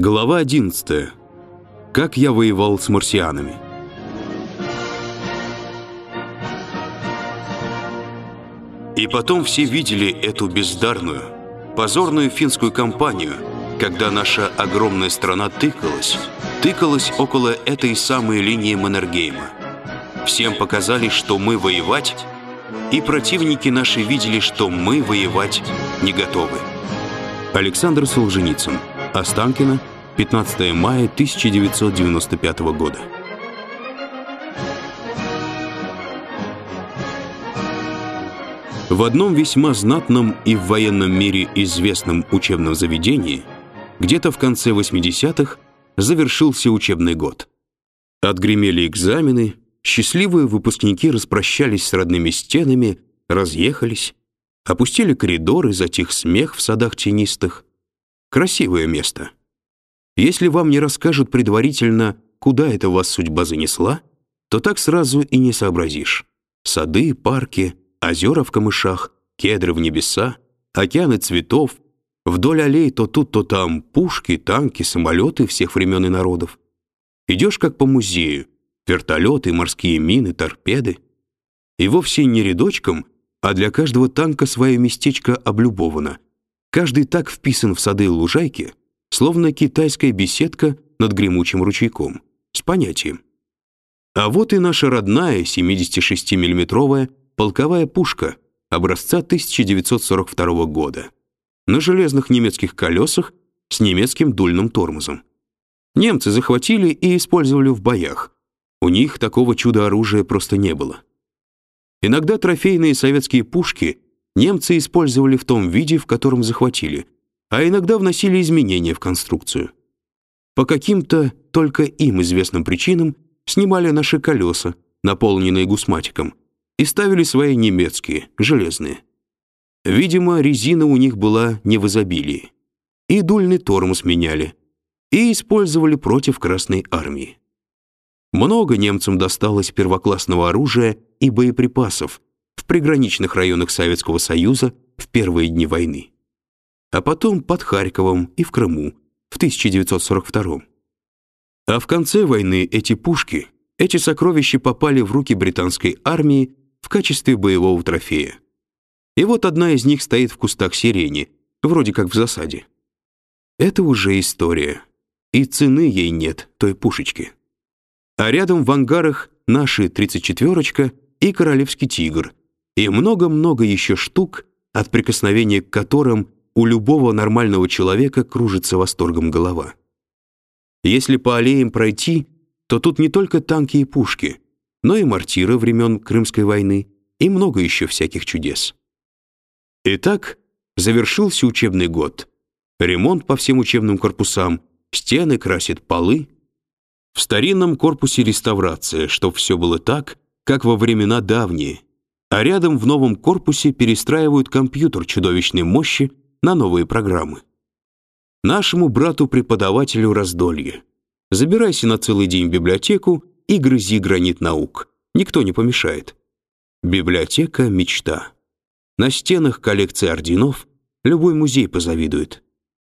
Глава 11. Как я воевал с марсианами. И потом все видели эту бездарную, позорную финскую кампанию, когда наша огромная страна тыкалась, тыкалась около этой самой линии Маннергейма. Всем показали, что мы воевать, и противники наши видели, что мы воевать не готовы. Александр Солженицын. Останкино. 15 мая 1995 года. В одном весьма знатном и в военном мире известном учебном заведении где-то в конце 80-х завершился учебный год. Отгремели экзамены, счастливые выпускники распрощались с родными стенами, разъехались, опустили коридоры, затих смех в садах тенистых. Красивое место. Если вам не расскажут предварительно, куда это вас судьба занесла, то так сразу и не сообразишь. Сады, парки, озера в камышах, кедры в небеса, океаны цветов, вдоль аллей то тут, то там пушки, танки, самолеты всех времен и народов. Идешь как по музею, вертолеты, морские мины, торпеды. И вовсе не рядочком, а для каждого танка свое местечко облюбовано. Каждый так вписан в сады и лужайки, словно китайская беседка над гремучим ручейком, с понятием. А вот и наша родная 76-миллиметровая полковая пушка образца 1942 года на железных немецких колесах с немецким дульным тормозом. Немцы захватили и использовали в боях. У них такого чудо-оружия просто не было. Иногда трофейные советские пушки немцы использовали в том виде, в котором захватили, а иногда вносили изменения в конструкцию. По каким-то только им известным причинам снимали наши колеса, наполненные гусматиком, и ставили свои немецкие, железные. Видимо, резина у них была не в изобилии. И дульный тормоз меняли, и использовали против Красной армии. Много немцам досталось первоклассного оружия и боеприпасов приграничных районах Советского Союза в первые дни войны. А потом под Харьковом и в Крыму в 1942 А в конце войны эти пушки, эти сокровища попали в руки британской армии в качестве боевого трофея. И вот одна из них стоит в кустах сирени, вроде как в засаде. Это уже история. И цены ей нет, той пушечки. А рядом в ангарах наши 34-очка и королевский тигр, и много-много еще штук, от прикосновения к которым у любого нормального человека кружится восторгом голова. Если по аллеям пройти, то тут не только танки и пушки, но и мортиры времен Крымской войны и много еще всяких чудес. Итак, завершился учебный год. Ремонт по всем учебным корпусам, стены красят полы, в старинном корпусе реставрация, чтоб все было так, как во времена давние. А рядом в новом корпусе перестраивают компьютер чудовищной мощи на новые программы. Нашему брату-преподавателю раздолье. Забирайся на целый день в библиотеку и грызи гранит наук. Никто не помешает. Библиотека — мечта. На стенах коллекции орденов любой музей позавидует.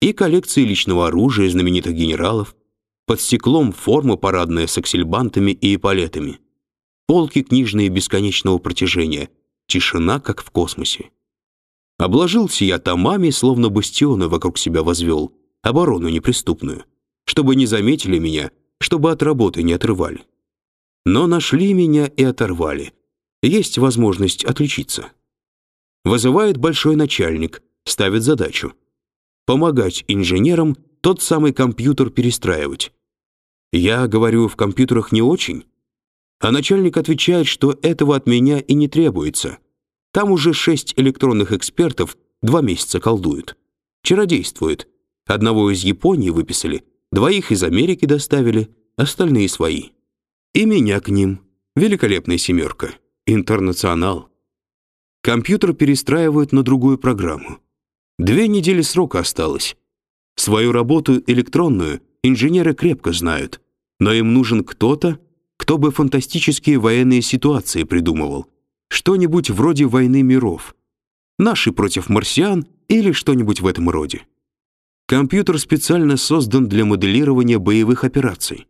И коллекции личного оружия знаменитых генералов, под стеклом форма парадная с аксельбантами и эполетами. Полки книжные бесконечного протяжения. Тишина, как в космосе. Обложился я томами, словно бастионы вокруг себя возвел, оборону неприступную, чтобы не заметили меня, чтобы от работы не отрывали. Но нашли меня и оторвали. Есть возможность отличиться. Вызывает большой начальник, ставит задачу. Помогать инженерам тот самый компьютер перестраивать. Я говорю, в компьютерах не очень, а начальник отвечает, что этого от меня и не требуется. Там уже шесть электронных экспертов два месяца колдуют. Чародействуют. Одного из Японии выписали, двоих из Америки доставили, остальные свои. И меня к ним. Великолепная семерка. Интернационал. Компьютер перестраивают на другую программу. Две недели срока осталось. Свою работу электронную инженеры крепко знают, но им нужен кто-то, кто бы фантастические военные ситуации придумывал. Что-нибудь вроде войны миров. Наши против марсиан или что-нибудь в этом роде. Компьютер специально создан для моделирования боевых операций.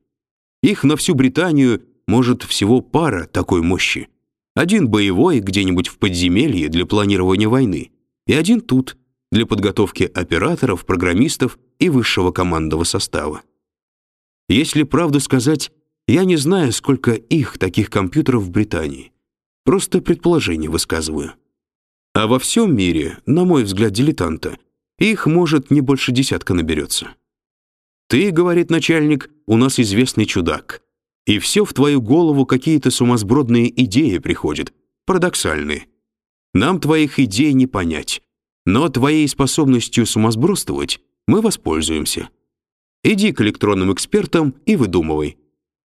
Их на всю Британию может всего пара такой мощи. Один боевой где-нибудь в подземелье для планирования войны, и один тут для подготовки операторов, программистов и высшего командного состава. Если правду сказать, я не знаю, сколько их таких компьютеров в Британии. Просто предположение высказываю. А во всем мире, на мой взгляд, дилетанта, их, может, не больше десятка наберется. Ты, говорит начальник, у нас известный чудак. И все в твою голову какие-то сумасбродные идеи приходят, парадоксальные. Нам твоих идей не понять. Но твоей способностью сумасбродствовать мы воспользуемся. Иди к электронным экспертам и выдумывай.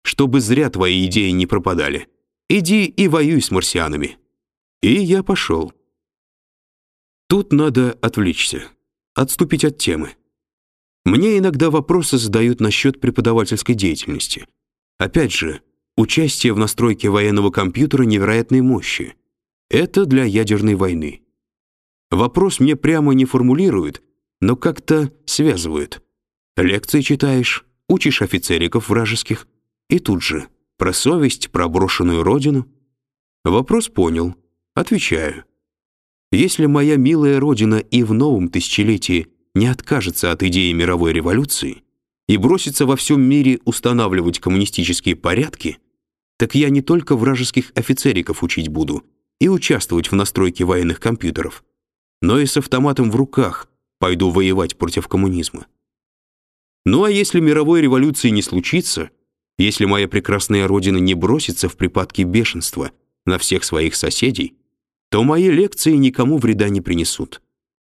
Чтобы зря твои идеи не пропадали. Иди и воюй с марсианами. И я пошел. Тут надо отвлечься, отступить от темы. Мне иногда вопросы задают насчет преподавательской деятельности. Опять же, участие в настройке военного компьютера невероятной мощи. Это для ядерной войны. Вопрос мне прямо не формулируют, но как-то связывают. Лекции читаешь, учишь офицериков вражеских, и тут же про совесть, про брошенную родину. Вопрос понял, отвечаю. Если моя милая родина и в новом тысячелетии не откажется от идеи мировой революции и бросится во всем мире устанавливать коммунистические порядки, так я не только вражеских офицериков учить буду и участвовать в настройке военных компьютеров, но и с автоматом в руках пойду воевать против коммунизма. Ну а если мировой революции не случится, если моя прекрасная родина не бросится в припадки бешенства на всех своих соседей, то мои лекции никому вреда не принесут.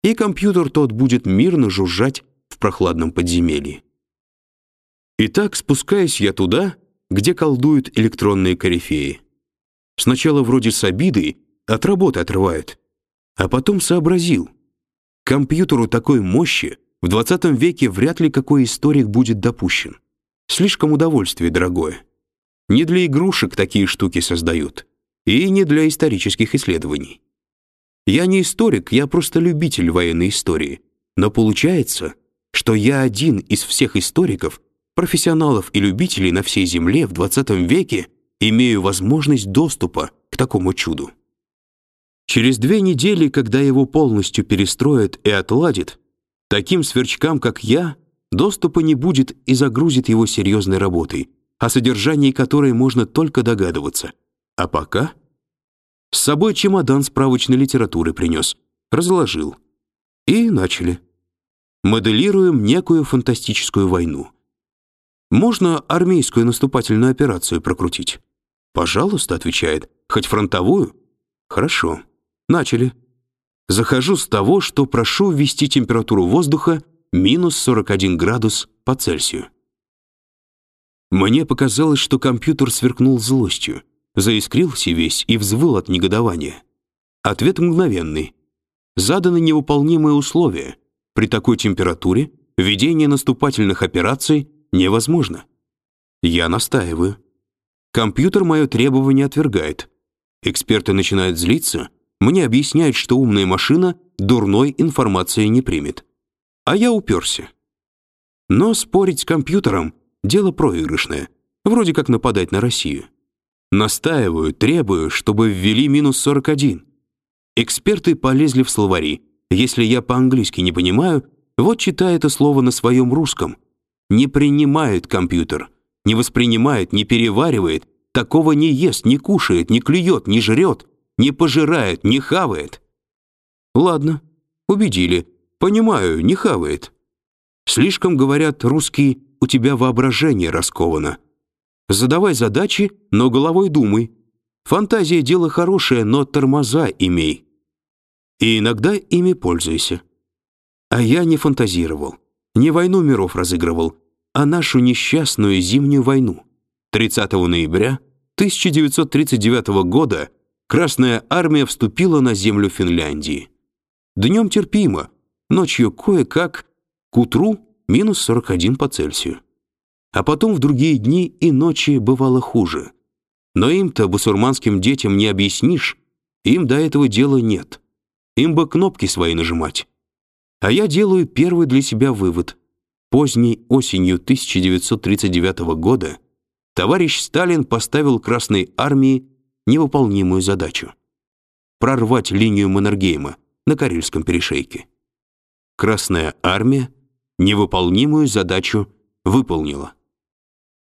И компьютер тот будет мирно жужжать в прохладном подземелье. Итак, спускаюсь я туда, где колдуют электронные корифеи. Сначала вроде с обидой от работы отрывают, а потом сообразил. Компьютеру такой мощи в 20 веке вряд ли какой историк будет допущен. Слишком удовольствие дорогое. Не для игрушек такие штуки создают, и не для исторических исследований. Я не историк, я просто любитель военной истории. Но получается, что я один из всех историков, профессионалов и любителей на всей земле в 20 веке имею возможность доступа к такому чуду. Через две недели, когда его полностью перестроят и отладят, таким сверчкам, как я, доступа не будет и загрузит его серьезной работой, о содержании которой можно только догадываться. А пока с собой чемодан справочной литературы принес, разложил. И начали. Моделируем некую фантастическую войну. Можно армейскую наступательную операцию прокрутить. Пожалуйста, отвечает. Хоть фронтовую? Хорошо. Начали. Захожу с того, что прошу ввести температуру воздуха минус 41 градус по Цельсию. Мне показалось, что компьютер сверкнул злостью, заискрился весь и взвыл от негодования. Ответ мгновенный. Заданы невыполнимые условия. При такой температуре ведение наступательных операций невозможно. Я настаиваю. Компьютер мое требование отвергает. Эксперты начинают злиться, мне объясняют, что умная машина дурной информации не примет. А я уперся. Но спорить с компьютером — дело проигрышное, вроде как нападать на Россию. Настаиваю, требую, чтобы ввели минус 41. Эксперты полезли в словари. Если я по-английски не понимаю, вот читай это слово на своем русском. Не принимает компьютер, не воспринимает, не переваривает, такого не ест, не кушает, не клюет, не жрет, не пожирает, не хавает. Ладно, убедили. Понимаю, не хавает. Слишком, говорят русские, у тебя воображение расковано. Задавай задачи, но головой думай. Фантазия — дело хорошее, но тормоза имей. И иногда ими пользуйся. А я не фантазировал, не войну миров разыгрывал, а нашу несчастную зимнюю войну. 30 ноября 1939 года Красная армия вступила на землю Финляндии. Днем терпимо, ночью кое-как, к утру минус 41 по Цельсию. А потом в другие дни и ночи бывало хуже. Но им-то, бусурманским детям, не объяснишь, им до этого дела нет. Им бы кнопки свои нажимать. А я делаю первый для себя вывод. Поздней осенью 1939 года товарищ Сталин поставил Красной армии невыполнимую задачу прорвать линию Маннергейма на Карельском перешейке. Красная армия невыполнимую задачу выполнила.